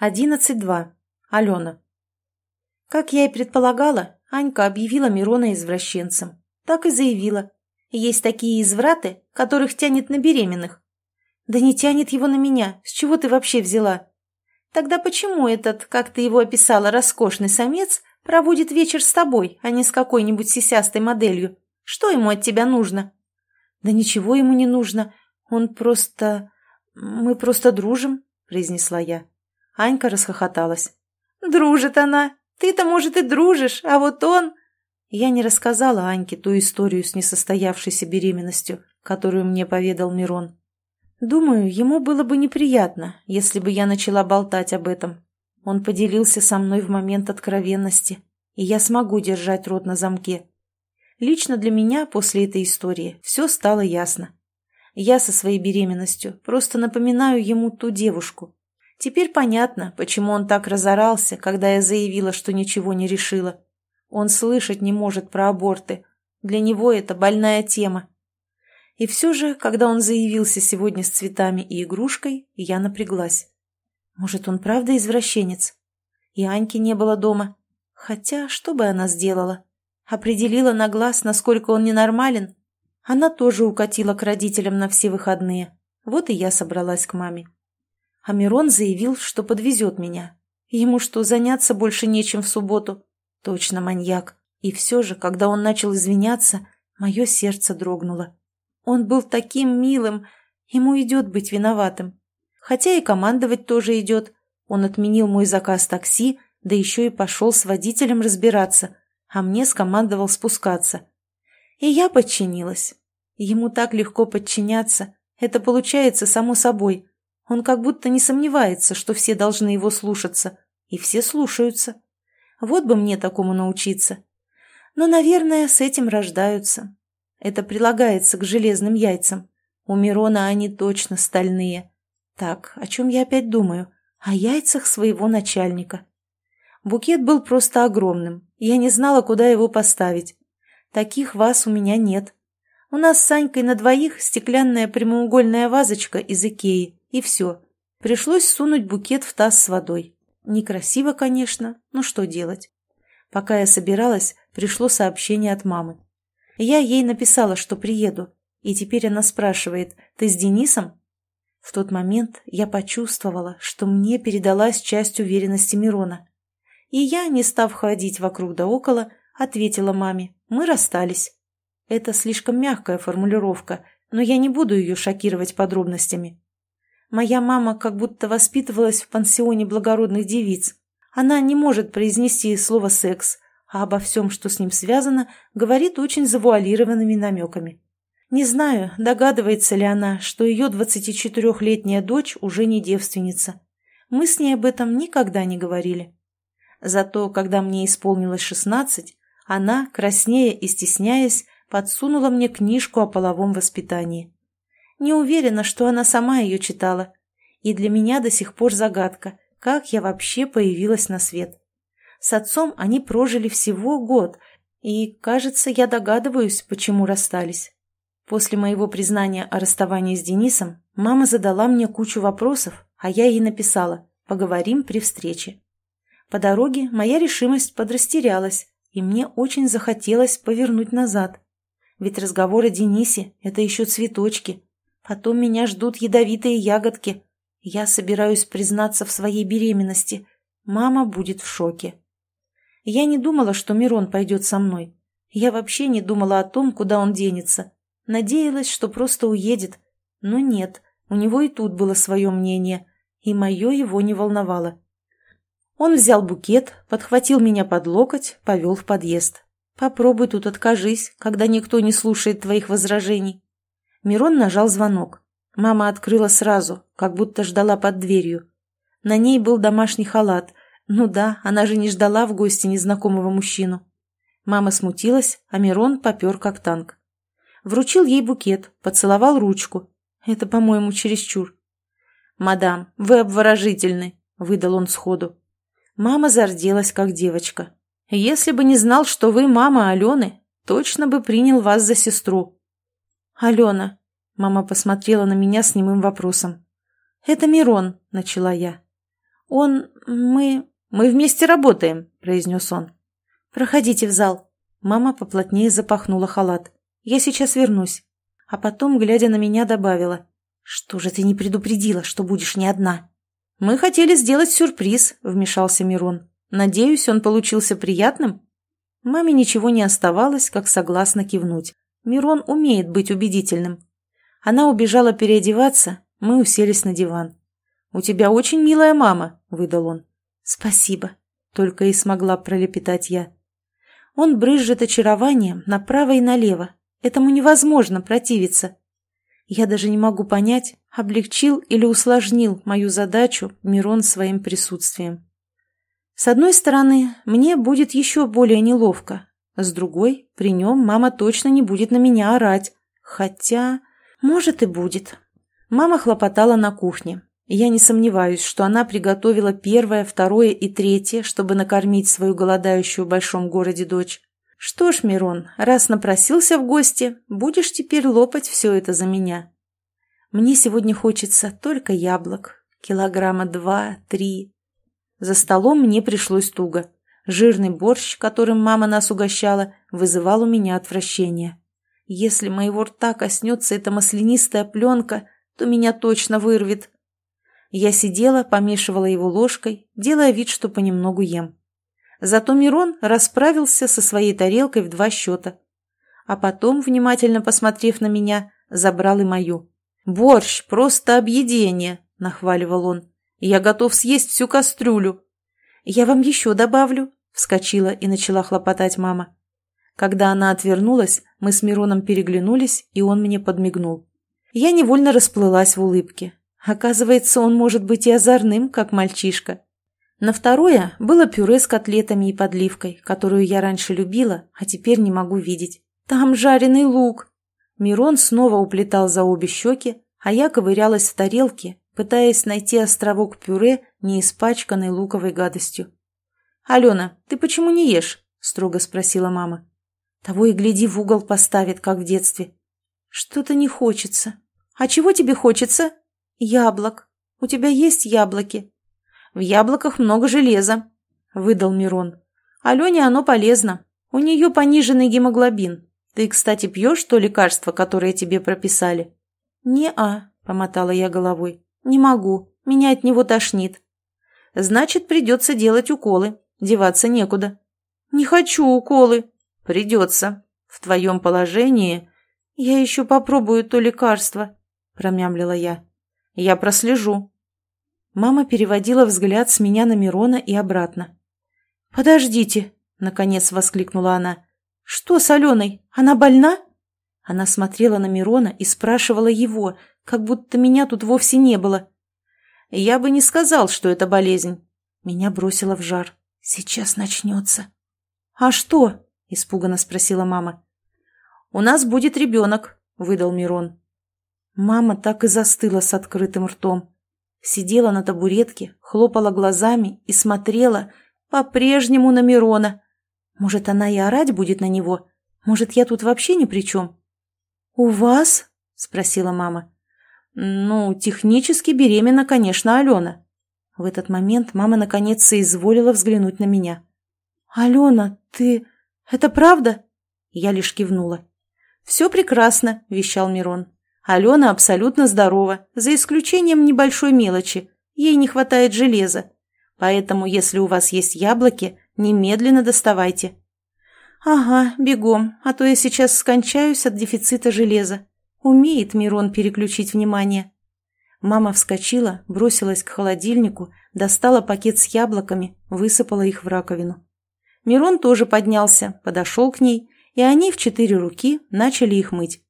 11.2. Алена. Как я и предполагала, Анька объявила Мирона извращенцем. Так и заявила. Есть такие извраты, которых тянет на беременных. Да не тянет его на меня. С чего ты вообще взяла? Тогда почему этот, как ты его описала, роскошный самец проводит вечер с тобой, а не с какой-нибудь сисястой моделью? Что ему от тебя нужно? Да ничего ему не нужно. Он просто... Мы просто дружим, произнесла я. Анька расхохоталась. «Дружит она! Ты-то, может, и дружишь, а вот он...» Я не рассказала Аньке ту историю с несостоявшейся беременностью, которую мне поведал Мирон. Думаю, ему было бы неприятно, если бы я начала болтать об этом. Он поделился со мной в момент откровенности, и я смогу держать рот на замке. Лично для меня после этой истории все стало ясно. Я со своей беременностью просто напоминаю ему ту девушку, Теперь понятно, почему он так разорался, когда я заявила, что ничего не решила. Он слышать не может про аборты. Для него это больная тема. И все же, когда он заявился сегодня с цветами и игрушкой, я напряглась. Может, он правда извращенец? И Аньки не было дома. Хотя, что бы она сделала? Определила на глаз, насколько он ненормален? Она тоже укатила к родителям на все выходные. Вот и я собралась к маме. А Мирон заявил, что подвезет меня. Ему что, заняться больше нечем в субботу? Точно маньяк. И все же, когда он начал извиняться, мое сердце дрогнуло. Он был таким милым, ему идет быть виноватым. Хотя и командовать тоже идет. Он отменил мой заказ такси, да еще и пошел с водителем разбираться, а мне скомандовал спускаться. И я подчинилась. Ему так легко подчиняться, это получается само собой. Он как будто не сомневается, что все должны его слушаться. И все слушаются. Вот бы мне такому научиться. Но, наверное, с этим рождаются. Это прилагается к железным яйцам. У Мирона они точно стальные. Так, о чем я опять думаю? О яйцах своего начальника. Букет был просто огромным. Я не знала, куда его поставить. Таких ваз у меня нет. У нас с Санькой на двоих стеклянная прямоугольная вазочка из Икеи. И все. Пришлось сунуть букет в таз с водой. Некрасиво, конечно, но что делать? Пока я собиралась, пришло сообщение от мамы. Я ей написала, что приеду, и теперь она спрашивает, ты с Денисом? В тот момент я почувствовала, что мне передалась часть уверенности Мирона. И я, не став ходить вокруг да около, ответила маме, мы расстались. Это слишком мягкая формулировка, но я не буду ее шокировать подробностями. Моя мама как будто воспитывалась в пансионе благородных девиц. Она не может произнести слово «секс», а обо всем, что с ним связано, говорит очень завуалированными намеками. Не знаю, догадывается ли она, что ее 24-летняя дочь уже не девственница. Мы с ней об этом никогда не говорили. Зато, когда мне исполнилось 16, она, краснея и стесняясь, подсунула мне книжку о половом воспитании. Не уверена, что она сама ее читала. И для меня до сих пор загадка, как я вообще появилась на свет. С отцом они прожили всего год, и, кажется, я догадываюсь, почему расстались. После моего признания о расставании с Денисом мама задала мне кучу вопросов, а я ей написала «Поговорим при встрече». По дороге моя решимость подрастерялась, и мне очень захотелось повернуть назад. Ведь разговор о Денисе – это еще цветочки, Потом меня ждут ядовитые ягодки. Я собираюсь признаться в своей беременности. Мама будет в шоке. Я не думала, что Мирон пойдет со мной. Я вообще не думала о том, куда он денется. Надеялась, что просто уедет. Но нет, у него и тут было свое мнение, и мое его не волновало. Он взял букет, подхватил меня под локоть, повел в подъезд. «Попробуй тут откажись, когда никто не слушает твоих возражений». Мирон нажал звонок. Мама открыла сразу, как будто ждала под дверью. На ней был домашний халат. Ну да, она же не ждала в гости незнакомого мужчину. Мама смутилась, а Мирон попер как танк. Вручил ей букет, поцеловал ручку. Это, по-моему, чересчур. «Мадам, вы обворожительны», — выдал он сходу. Мама зарделась, как девочка. «Если бы не знал, что вы мама Алены, точно бы принял вас за сестру», «Алена!» Мама посмотрела на меня с немым вопросом. «Это Мирон», — начала я. Он... мы... мы вместе работаем», — произнес он. «Проходите в зал». Мама поплотнее запахнула халат. «Я сейчас вернусь». А потом, глядя на меня, добавила. «Что же ты не предупредила, что будешь не одна?» «Мы хотели сделать сюрприз», — вмешался Мирон. «Надеюсь, он получился приятным?» Маме ничего не оставалось, как согласно кивнуть. Мирон умеет быть убедительным. Она убежала переодеваться, мы уселись на диван. «У тебя очень милая мама», — выдал он. «Спасибо», — только и смогла пролепетать я. Он брызжет очарованием направо и налево. Этому невозможно противиться. Я даже не могу понять, облегчил или усложнил мою задачу Мирон своим присутствием. С одной стороны, мне будет еще более неловко. С другой, при нем мама точно не будет на меня орать. Хотя, может и будет. Мама хлопотала на кухне. Я не сомневаюсь, что она приготовила первое, второе и третье, чтобы накормить свою голодающую в большом городе дочь. Что ж, Мирон, раз напросился в гости, будешь теперь лопать все это за меня. Мне сегодня хочется только яблок. Килограмма два-три. За столом мне пришлось туго. Жирный борщ, которым мама нас угощала, вызывал у меня отвращение. Если моего рта коснется эта маслянистая пленка, то меня точно вырвет. Я сидела, помешивала его ложкой, делая вид, что понемногу ем. Зато Мирон расправился со своей тарелкой в два счета. А потом, внимательно посмотрев на меня, забрал и мою. «Борщ, просто объедение!» – нахваливал он. Я готов съесть всю кастрюлю. Я вам еще добавлю, вскочила и начала хлопотать мама. Когда она отвернулась, мы с Мироном переглянулись, и он мне подмигнул. Я невольно расплылась в улыбке. Оказывается, он может быть и озорным, как мальчишка. На второе было пюре с котлетами и подливкой, которую я раньше любила, а теперь не могу видеть. Там жареный лук. Мирон снова уплетал за обе щеки, а я ковырялась в тарелке, пытаясь найти островок пюре, не испачканный луковой гадостью. «Алена, ты почему не ешь?» – строго спросила мама. «Того и гляди, в угол поставит, как в детстве». «Что-то не хочется». «А чего тебе хочется?» «Яблок. У тебя есть яблоки?» «В яблоках много железа», – выдал Мирон. «Алене оно полезно. У нее пониженный гемоглобин. Ты, кстати, пьешь то лекарство, которое тебе прописали?» «Не-а», – помотала я головой. «Не могу. Меня от него тошнит». «Значит, придется делать уколы. Деваться некуда». «Не хочу уколы». «Придется. В твоем положении...» «Я еще попробую то лекарство», — промямлила я. «Я прослежу». Мама переводила взгляд с меня на Мирона и обратно. «Подождите», — наконец воскликнула она. «Что с Аленой? Она больна?» Она смотрела на Мирона и спрашивала его, как будто меня тут вовсе не было. Я бы не сказал, что это болезнь. Меня бросило в жар. Сейчас начнется. «А что?» – испуганно спросила мама. «У нас будет ребенок», – выдал Мирон. Мама так и застыла с открытым ртом. Сидела на табуретке, хлопала глазами и смотрела по-прежнему на Мирона. Может, она и орать будет на него? Может, я тут вообще ни при чем? «У вас?» – спросила мама. «Ну, технически беременна, конечно, Алена». В этот момент мама наконец соизволила взглянуть на меня. «Алена, ты... Это правда?» Я лишь кивнула. «Все прекрасно», — вещал Мирон. «Алена абсолютно здорова, за исключением небольшой мелочи. Ей не хватает железа. Поэтому, если у вас есть яблоки, немедленно доставайте». «Ага, бегом, а то я сейчас скончаюсь от дефицита железа», Умеет Мирон переключить внимание. Мама вскочила, бросилась к холодильнику, достала пакет с яблоками, высыпала их в раковину. Мирон тоже поднялся, подошел к ней, и они в четыре руки начали их мыть.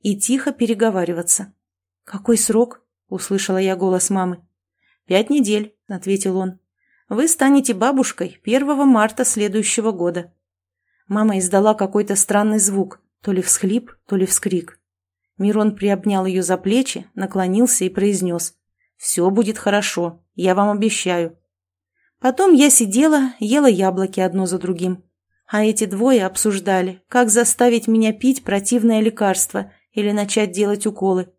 И тихо переговариваться. «Какой срок?» – услышала я голос мамы. «Пять недель», – ответил он. «Вы станете бабушкой 1 марта следующего года». Мама издала какой-то странный звук, то ли всхлип, то ли вскрик. Мирон приобнял ее за плечи, наклонился и произнес. «Все будет хорошо, я вам обещаю». Потом я сидела, ела яблоки одно за другим. А эти двое обсуждали, как заставить меня пить противное лекарство или начать делать уколы.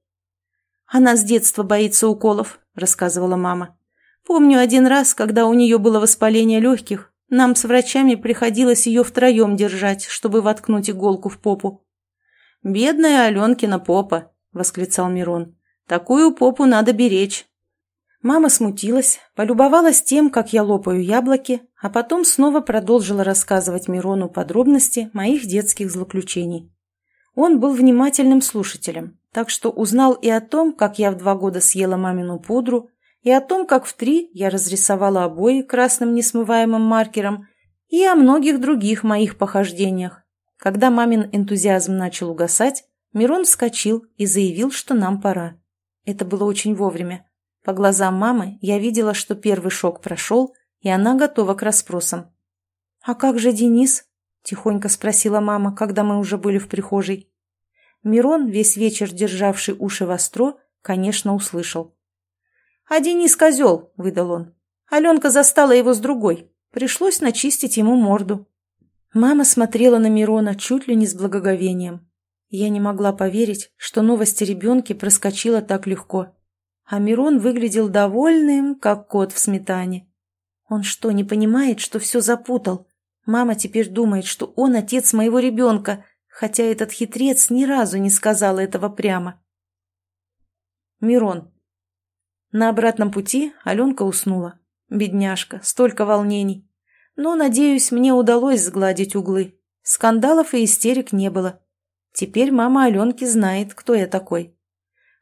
«Она с детства боится уколов», — рассказывала мама. Помню один раз, когда у нее было воспаление легких, нам с врачами приходилось ее втроем держать, чтобы воткнуть иголку в попу. «Бедная Аленкина попа!» — восклицал Мирон. «Такую попу надо беречь!» Мама смутилась, полюбовалась тем, как я лопаю яблоки, а потом снова продолжила рассказывать Мирону подробности моих детских злоключений. Он был внимательным слушателем, так что узнал и о том, как я в два года съела мамину пудру, и о том, как в три я разрисовала обои красным несмываемым маркером, и о многих других моих похождениях. Когда мамин энтузиазм начал угасать, Мирон вскочил и заявил, что нам пора. Это было очень вовремя. По глазам мамы я видела, что первый шок прошел, и она готова к расспросам. «А как же Денис?» – тихонько спросила мама, когда мы уже были в прихожей. Мирон, весь вечер державший уши востро, конечно, услышал. «А Денис козел», — выдал он. Аленка застала его с другой. Пришлось начистить ему морду. Мама смотрела на Мирона чуть ли не с благоговением. Я не могла поверить, что новость о ребенке проскочила так легко а Мирон выглядел довольным, как кот в сметане. Он что, не понимает, что все запутал? Мама теперь думает, что он отец моего ребенка, хотя этот хитрец ни разу не сказал этого прямо. Мирон. На обратном пути Аленка уснула. Бедняжка, столько волнений. Но, надеюсь, мне удалось сгладить углы. Скандалов и истерик не было. Теперь мама Аленки знает, кто я такой.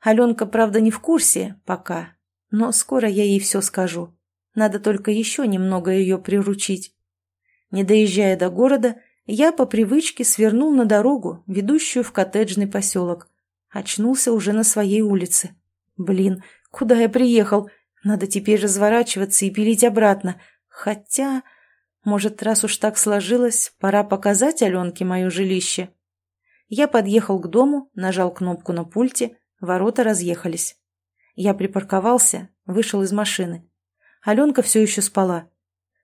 Аленка, правда, не в курсе пока, но скоро я ей все скажу. Надо только еще немного ее приручить. Не доезжая до города, я по привычке свернул на дорогу, ведущую в коттеджный поселок. Очнулся уже на своей улице. Блин, куда я приехал? Надо теперь разворачиваться и пилить обратно. Хотя, может, раз уж так сложилось, пора показать Аленке мое жилище. Я подъехал к дому, нажал кнопку на пульте, Ворота разъехались. Я припарковался, вышел из машины. Аленка все еще спала.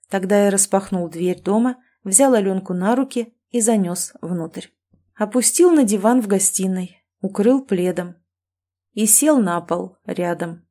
Тогда я распахнул дверь дома, взял Аленку на руки и занес внутрь. Опустил на диван в гостиной, укрыл пледом и сел на пол рядом.